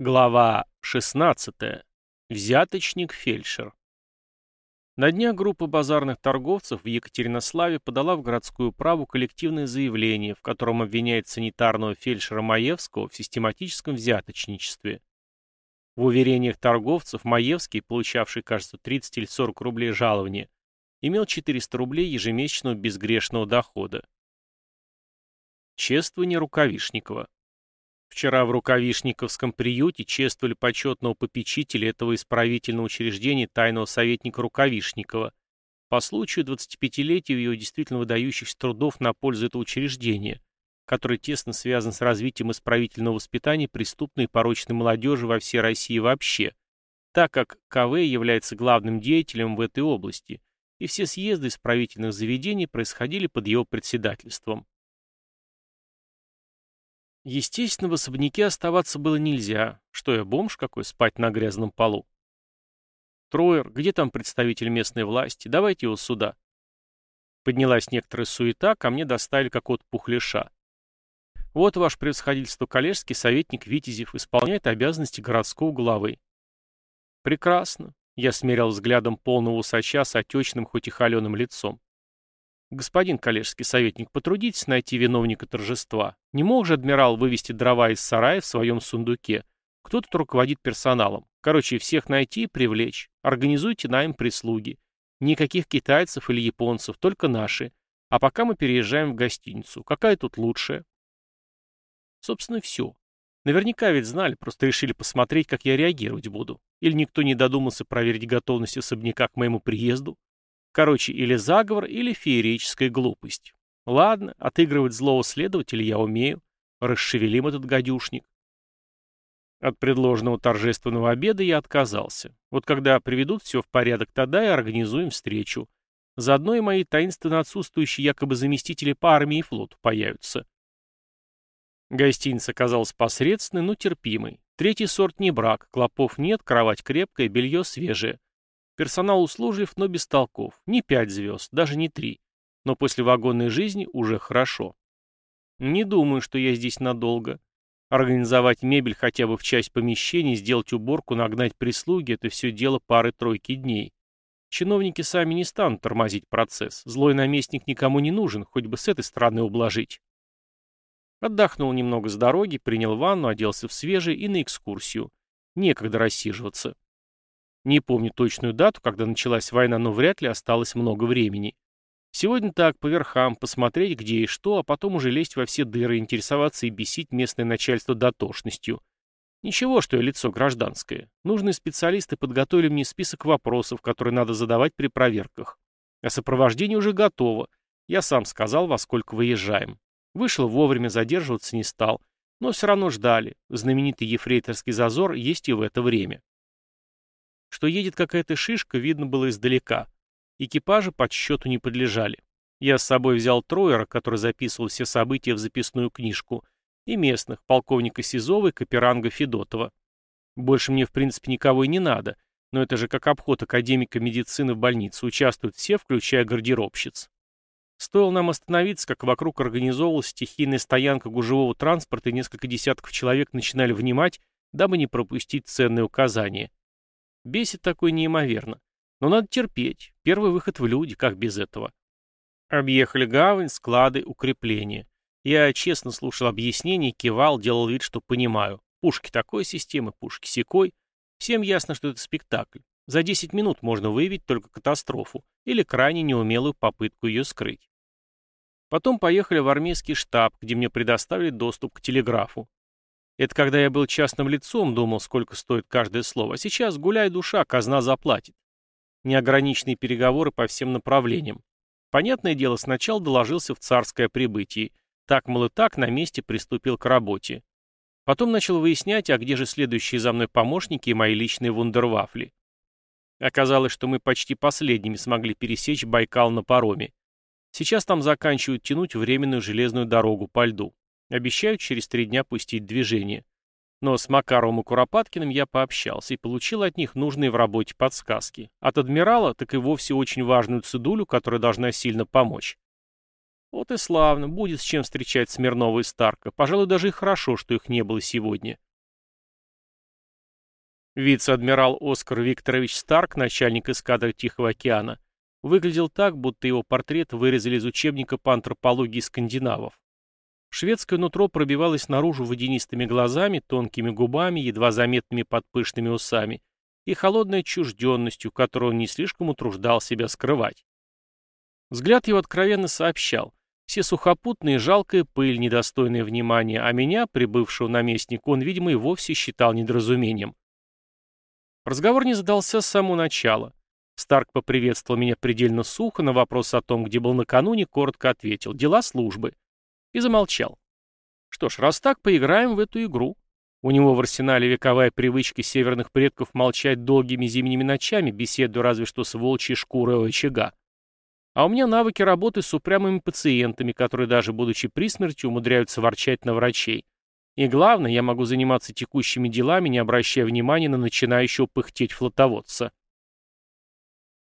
Глава 16. Взяточник-фельдшер. На днях группа базарных торговцев в Екатеринославе подала в городскую праву коллективное заявление, в котором обвиняет санитарного фельдшера Маевского в систематическом взяточничестве. В уверениях торговцев Маевский, получавший, кажется, 30 или 40 рублей жалования, имел 400 рублей ежемесячного безгрешного дохода. Чествование Рукавишникова. Вчера в Рукавишниковском приюте чествовали почетного попечителя этого исправительного учреждения тайного советника Рукавишникова по случаю 25-летия его действительно выдающихся трудов на пользу этого учреждения, который тесно связан с развитием исправительного воспитания преступной и порочной молодежи во всей России вообще, так как КВ является главным деятелем в этой области, и все съезды исправительных заведений происходили под его председательством. Естественно, в особняке оставаться было нельзя. Что я, бомж какой, спать на грязном полу? Троер, где там представитель местной власти? Давайте его сюда. Поднялась некоторая суета, ко мне доставили какого-то пухляша. Вот ваше превосходительство коллежский советник Витязев исполняет обязанности городского главы. Прекрасно. Я смерил взглядом полного усача с отечным, хоть и холеным лицом. Господин коллежский советник, потрудитесь найти виновника торжества. Не мог же адмирал вывести дрова из сарая в своем сундуке? Кто тут руководит персоналом? Короче, всех найти и привлечь. Организуйте найм прислуги. Никаких китайцев или японцев, только наши. А пока мы переезжаем в гостиницу. Какая тут лучшая? Собственно, все. Наверняка ведь знали, просто решили посмотреть, как я реагировать буду. Или никто не додумался проверить готовность особняка к моему приезду. Короче, или заговор, или феерическая глупость. Ладно, отыгрывать злого следователя я умею. Расшевелим этот гадюшник. От предложенного торжественного обеда я отказался. Вот когда приведут все в порядок, тогда и организуем встречу. Заодно и мои таинственно отсутствующие якобы заместители по армии и флоту появятся. Гостиница оказалась посредственной, но терпимой. Третий сорт не брак, клопов нет, кровать крепкая, белье свежее. Персонал услужлив, но без толков. Не пять звезд, даже не три. Но после вагонной жизни уже хорошо. Не думаю, что я здесь надолго. Организовать мебель хотя бы в часть помещений, сделать уборку, нагнать прислуги — это все дело пары-тройки дней. Чиновники сами не станут тормозить процесс. Злой наместник никому не нужен, хоть бы с этой стороны ублажить. Отдохнул немного с дороги, принял ванну, оделся в свежий и на экскурсию. Некогда рассиживаться. Не помню точную дату, когда началась война, но вряд ли осталось много времени. Сегодня так, по верхам, посмотреть, где и что, а потом уже лезть во все дыры, интересоваться и бесить местное начальство дотошностью. Ничего, что я лицо гражданское. Нужные специалисты подготовили мне список вопросов, которые надо задавать при проверках. А сопровождение уже готово. Я сам сказал, во сколько выезжаем. Вышел вовремя, задерживаться не стал. Но все равно ждали. Знаменитый ефрейторский зазор есть и в это время. Что едет какая-то шишка, видно было издалека. Экипажи подсчету не подлежали. Я с собой взял троера, который записывал все события в записную книжку, и местных, полковника Сизова и Каперанга Федотова. Больше мне, в принципе, никого и не надо, но это же как обход академика медицины в больнице, участвуют все, включая гардеробщиц. Стоило нам остановиться, как вокруг организовывалась стихийная стоянка гужевого транспорта, и несколько десятков человек начинали внимать, дабы не пропустить ценные указания. Бесит такой неимоверно. Но надо терпеть. Первый выход в люди, как без этого. Объехали гавань, склады, укрепления. Я честно слушал объяснения, кивал, делал вид, что понимаю. Пушки такой системы, пушки секой. Всем ясно, что это спектакль. За 10 минут можно выявить только катастрофу или крайне неумелую попытку ее скрыть. Потом поехали в армейский штаб, где мне предоставили доступ к телеграфу. Это когда я был частным лицом, думал, сколько стоит каждое слово. А сейчас, гуляй душа, казна заплатит. Неограниченные переговоры по всем направлениям. Понятное дело, сначала доложился в царское прибытие. Так, мол, и так, на месте приступил к работе. Потом начал выяснять, а где же следующие за мной помощники и мои личные вундервафли. Оказалось, что мы почти последними смогли пересечь Байкал на пароме. Сейчас там заканчивают тянуть временную железную дорогу по льду. Обещают через три дня пустить движение. Но с Макаровым и Куропаткиным я пообщался и получил от них нужные в работе подсказки. От адмирала, так и вовсе очень важную цедулю, которая должна сильно помочь. Вот и славно, будет с чем встречать Смирнова и Старка. Пожалуй, даже и хорошо, что их не было сегодня. Вице-адмирал Оскар Викторович Старк, начальник эскадры Тихого океана, выглядел так, будто его портрет вырезали из учебника по антропологии скандинавов. Шведское нутро пробивалось наружу водянистыми глазами, тонкими губами, едва заметными под пышными усами и холодной отчужденностью, которую он не слишком утруждал себя скрывать. Взгляд его откровенно сообщал. Все сухопутные, жалкая пыль, недостойная внимания, а меня, прибывшего наместника, он, видимо, и вовсе считал недоразумением. Разговор не задался с самого начала. Старк поприветствовал меня предельно сухо, на вопрос о том, где был накануне, коротко ответил «Дела службы» и замолчал. Что ж, раз так, поиграем в эту игру. У него в арсенале вековая привычка северных предков молчать долгими зимними ночами, беседуя разве что с волчьей шкурой очага. А у меня навыки работы с упрямыми пациентами, которые даже будучи при смерти умудряются ворчать на врачей. И главное, я могу заниматься текущими делами, не обращая внимания на начинающего пыхтеть флотоводца.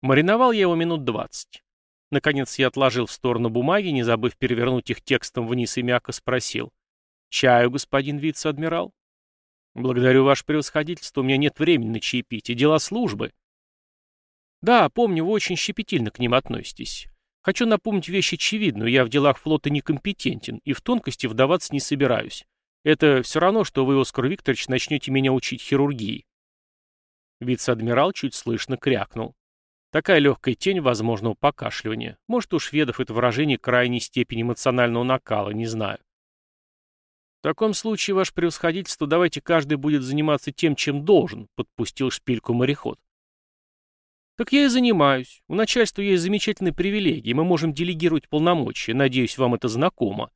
Мариновал я его минут двадцать. Наконец я отложил в сторону бумаги, не забыв перевернуть их текстом вниз и мягко спросил. «Чаю, господин вице-адмирал?» «Благодарю ваше превосходительство, у меня нет времени на чаепитие, дела службы». «Да, помню, вы очень щепетильно к ним относитесь. Хочу напомнить вещь очевидную, я в делах флота некомпетентен и в тонкости вдаваться не собираюсь. Это все равно, что вы, Оскар Викторович, начнете меня учить хирургии. Вице-адмирал чуть слышно крякнул. Такая легкая тень возможного покашливания. Может, у шведов это выражение крайней степени эмоционального накала, не знаю. В таком случае, ваше превосходительство, давайте каждый будет заниматься тем, чем должен, подпустил шпильку мореход. Так я и занимаюсь. У начальства есть замечательные привилегии, мы можем делегировать полномочия. Надеюсь, вам это знакомо.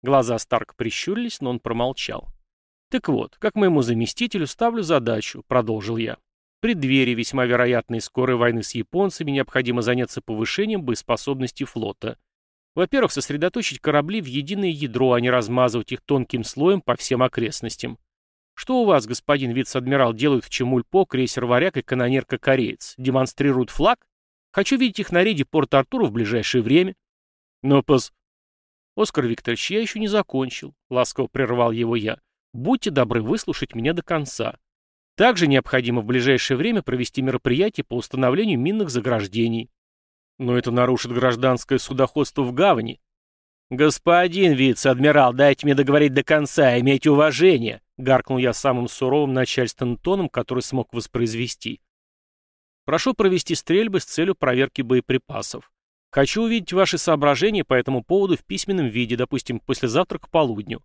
Глаза Старк прищурились, но он промолчал. «Так вот, как моему заместителю ставлю задачу», — продолжил я. «В преддверии весьма вероятной скорой войны с японцами необходимо заняться повышением боеспособности флота. Во-первых, сосредоточить корабли в единое ядро, а не размазывать их тонким слоем по всем окрестностям. Что у вас, господин вице-адмирал, делают в Чемульпо крейсер «Варяг» и канонерка-кореец? Демонстрируют флаг? Хочу видеть их на рейде Порт-Артура в ближайшее время». «Но пос...» «Оскар Викторович, я еще не закончил», — ласково прервал его я. «Будьте добры выслушать меня до конца. Также необходимо в ближайшее время провести мероприятие по установлению минных заграждений. Но это нарушит гражданское судоходство в гавани». «Господин вице-адмирал, дайте мне договорить до конца, имейте уважение», — гаркнул я самым суровым начальственным тоном, который смог воспроизвести. «Прошу провести стрельбы с целью проверки боеприпасов. Хочу увидеть ваши соображения по этому поводу в письменном виде, допустим, послезавтра к полудню.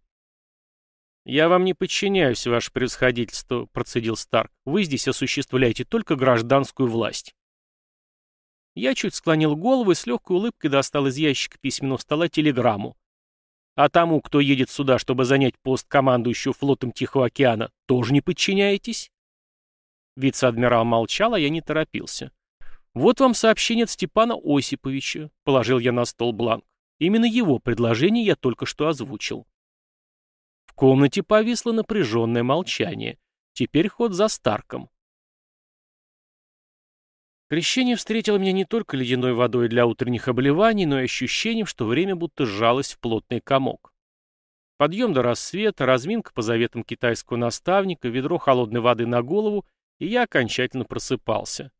«Я вам не подчиняюсь, ваше превосходительство», — процедил Старк. «Вы здесь осуществляете только гражданскую власть». Я чуть склонил голову и с легкой улыбкой достал из ящика письменного стола телеграмму. «А тому, кто едет сюда, чтобы занять пост командующего флотом Тихого океана, тоже не подчиняетесь?» Вице-адмирал молчал, а я не торопился. «Вот вам сообщение от Степана Осиповича», — положил я на стол бланк. Именно его предложение я только что озвучил. Комнате повисло напряженное молчание. Теперь ход за Старком. Крещение встретило меня не только ледяной водой для утренних обливаний, но и ощущением, что время будто сжалось в плотный комок. Подъем до рассвета, разминка по заветам китайского наставника, ведро холодной воды на голову, и я окончательно просыпался.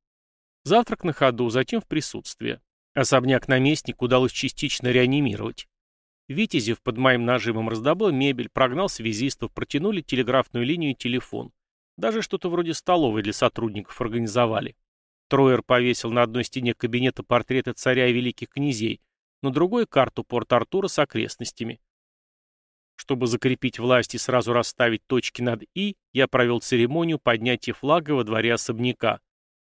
Завтрак на ходу, затем в присутствии. Особняк наместник удалось частично реанимировать. Витязев под моим нажимом раздобыл мебель, прогнал связистов, протянули телеграфную линию и телефон. Даже что-то вроде столовой для сотрудников организовали. Троер повесил на одной стене кабинета портреты царя и великих князей, на другой — карту Порт-Артура с окрестностями. Чтобы закрепить власть и сразу расставить точки над «и», я провел церемонию поднятия флага во дворе особняка.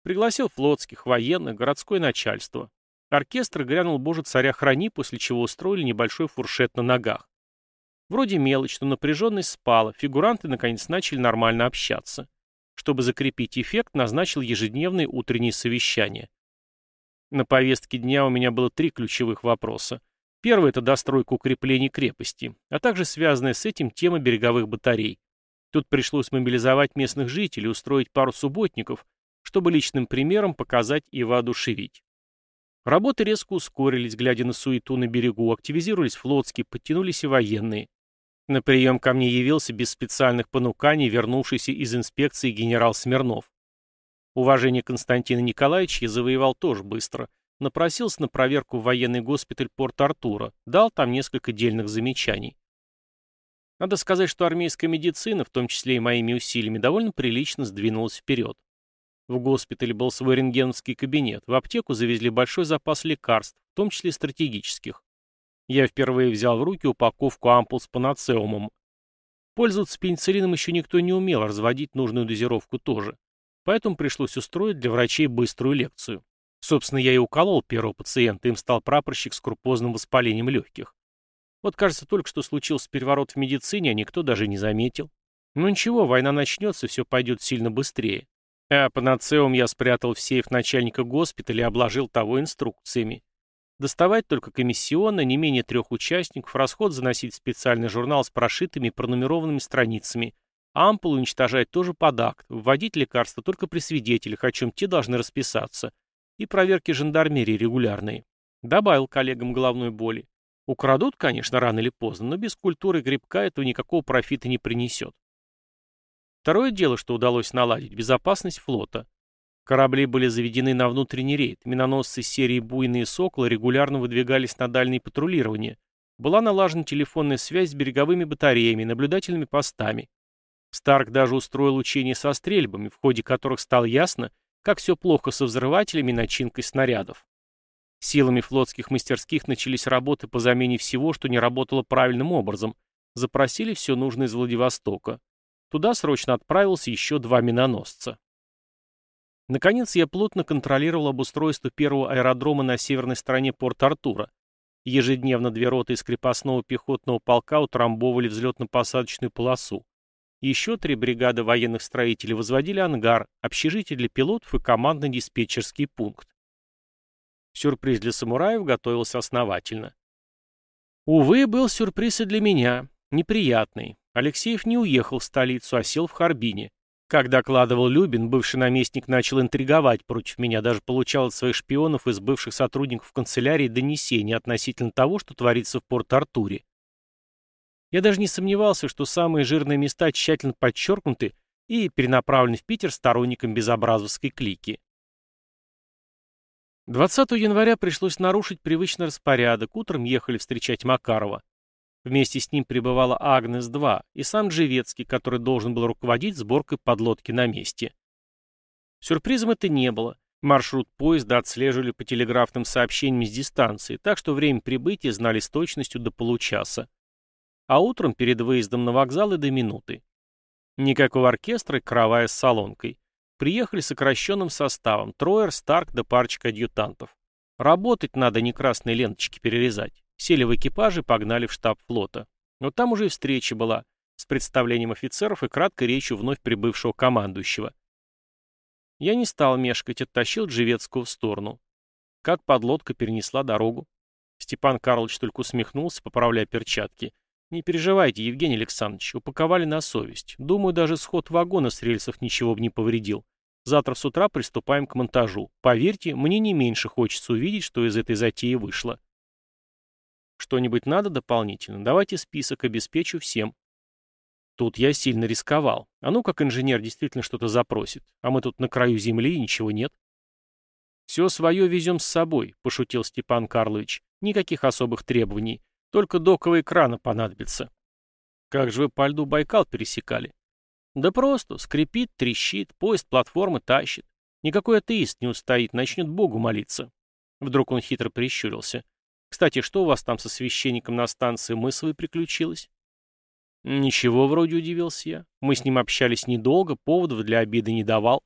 Пригласил флотских, военных, городское начальство. Оркестр грянул «Боже, царя храни», после чего устроили небольшой фуршет на ногах. Вроде мелочь, но напряженность спала, фигуранты наконец начали нормально общаться. Чтобы закрепить эффект, назначил ежедневные утренние совещания. На повестке дня у меня было три ключевых вопроса. Первый – это достройка укреплений крепости, а также связанная с этим тема береговых батарей. Тут пришлось мобилизовать местных жителей, устроить пару субботников, чтобы личным примером показать и воодушевить. Работы резко ускорились, глядя на суету на берегу, активизировались флотские, подтянулись и военные. На прием ко мне явился без специальных понуканий вернувшийся из инспекции генерал Смирнов. Уважение Константина Николаевича я завоевал тоже быстро. Напросился на проверку в военный госпиталь Порт-Артура, дал там несколько дельных замечаний. Надо сказать, что армейская медицина, в том числе и моими усилиями, довольно прилично сдвинулась вперед. В госпитале был свой рентгеновский кабинет, в аптеку завезли большой запас лекарств, в том числе стратегических. Я впервые взял в руки упаковку ампул с панацеумом. Пользоваться пенициллином еще никто не умел, разводить нужную дозировку тоже. Поэтому пришлось устроить для врачей быструю лекцию. Собственно, я и уколол первого пациента, им стал прапорщик с крупозным воспалением легких. Вот, кажется, только что случился переворот в медицине, а никто даже не заметил. Ну ничего, война начнется, все пойдет сильно быстрее. А панацеум я спрятал в сейф начальника госпиталя и обложил того инструкциями. Доставать только комиссионно, не менее трех участников, расход заносить в специальный журнал с прошитыми пронумерованными страницами. Ампулу уничтожать тоже под акт, вводить лекарства только при свидетелях, о чем те должны расписаться. И проверки жандармерии регулярные. Добавил коллегам головной боли. Украдут, конечно, рано или поздно, но без культуры грибка этого никакого профита не принесет. Второе дело, что удалось наладить – безопасность флота. Корабли были заведены на внутренний рейд, миноносцы серии «Буйные соколы» регулярно выдвигались на дальние патрулирования. Была налажена телефонная связь с береговыми батареями, наблюдательными постами. Старк даже устроил учения со стрельбами, в ходе которых стало ясно, как все плохо со взрывателями и начинкой снарядов. Силами флотских мастерских начались работы по замене всего, что не работало правильным образом. Запросили все нужное из Владивостока. Туда срочно отправился еще два миноносца. Наконец, я плотно контролировал обустройство первого аэродрома на северной стороне Порт-Артура. Ежедневно две роты из крепостного пехотного полка утрамбовывали взлетно-посадочную полосу. Еще три бригады военных строителей возводили ангар, общежитие для пилотов и командно-диспетчерский пункт. Сюрприз для самураев готовился основательно. Увы, был сюрприз и для меня. Неприятный. Алексеев не уехал в столицу, а сел в Харбине. Как докладывал Любин, бывший наместник начал интриговать против меня, даже получал от своих шпионов из бывших сотрудников канцелярии донесения относительно того, что творится в Порт-Артуре. Я даже не сомневался, что самые жирные места тщательно подчеркнуты и перенаправлены в Питер сторонникам безобразовской клики. 20 января пришлось нарушить привычный распорядок, утром ехали встречать Макарова. Вместе с ним прибывала Агнес-2 и сам Джевецкий, который должен был руководить сборкой подлодки на месте. Сюрпризом это не было. Маршрут поезда отслеживали по телеграфным сообщениям с дистанции, так что время прибытия знали с точностью до получаса. А утром перед выездом на вокзал и до минуты. Никакого оркестра и каравая с солонкой. Приехали сокращенным составом. Троер, Старк да парочка адъютантов. Работать надо, не красные ленточки перерезать. Сели в экипаж и погнали в штаб флота. Но там уже и встреча была, с представлением офицеров и краткой речью вновь прибывшего командующего. Я не стал мешкать, оттащил Джевецкого в сторону. Как подлодка перенесла дорогу. Степан Карлович только усмехнулся, поправляя перчатки. «Не переживайте, Евгений Александрович, упаковали на совесть. Думаю, даже сход вагона с рельсов ничего бы не повредил. Завтра с утра приступаем к монтажу. Поверьте, мне не меньше хочется увидеть, что из этой затеи вышло. Что-нибудь надо дополнительно? Давайте список, обеспечу всем. Тут я сильно рисковал. А ну, как инженер действительно что-то запросит. А мы тут на краю земли и ничего нет. «Все свое везем с собой», — пошутил Степан Карлович. «Никаких особых требований. Только доковые краны понадобятся». «Как же вы по льду Байкал пересекали?» «Да просто. Скрипит, трещит, поезд платформы тащит. Никакой атеист не устоит, начнет Богу молиться». Вдруг он хитро прищурился. Кстати, что у вас там со священником на станции Мысовой приключилось? Ничего, вроде удивился я. Мы с ним общались недолго, поводов для обиды не давал.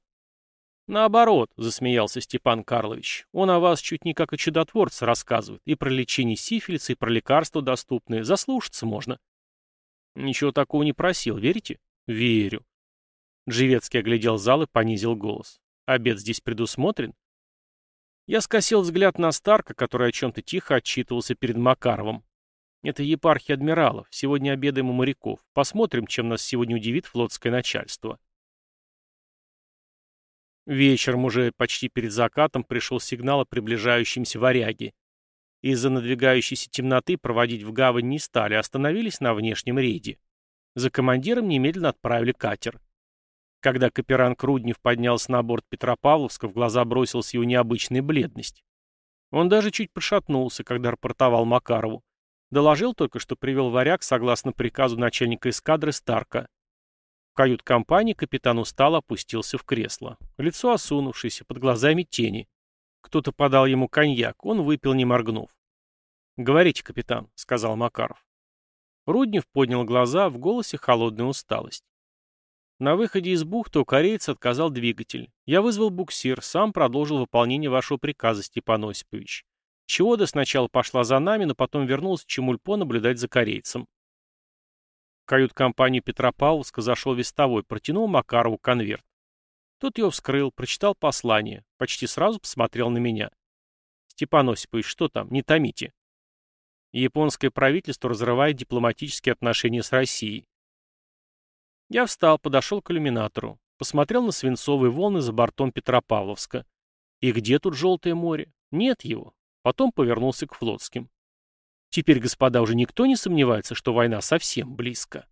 Наоборот, засмеялся Степан Карлович. Он о вас чуть не как о чудотворце рассказывает. И про лечение сифилиса, и про лекарства доступные. Заслушаться можно. Ничего такого не просил, верите? Верю. Дживецкий оглядел зал и понизил голос. Обед здесь предусмотрен? Я скосил взгляд на Старка, который о чем-то тихо отчитывался перед Макаровым. Это епархия адмиралов. Сегодня обедаем у моряков. Посмотрим, чем нас сегодня удивит флотское начальство. Вечером, уже почти перед закатом, пришел сигнал о приближающемся варяге. Из-за надвигающейся темноты проводить в гавань не стали, а остановились на внешнем рейде. За командиром немедленно отправили катер. Когда Каперанг Руднев поднялся на борт Петропавловска, в глаза бросилась его необычная бледность. Он даже чуть пошатнулся, когда рапортовал Макарову. Доложил только, что привел варяг согласно приказу начальника эскадры Старка. В кают-компании капитан устало опустился в кресло. Лицо осунувшееся, под глазами тени. Кто-то подал ему коньяк, он выпил, не моргнув. «Говорите, капитан», — сказал Макаров. Руднев поднял глаза, в голосе холодная усталость. На выходе из бухты у корейца отказал двигатель. Я вызвал буксир, сам продолжил выполнение вашего приказа, Степан Осипович. Чего-то сначала пошла за нами, но потом вернулась в Чемульпо наблюдать за корейцем. В кают-компанию Петропавловска зашел вестовой, протянул Макарову конверт. Тот его вскрыл, прочитал послание, почти сразу посмотрел на меня. «Степан Осипович, что там? Не томите». Японское правительство разрывает дипломатические отношения с Россией. Я встал, подошел к иллюминатору, посмотрел на свинцовые волны за бортом Петропавловска. И где тут Желтое море? Нет его. Потом повернулся к флотским. Теперь, господа, уже никто не сомневается, что война совсем близко.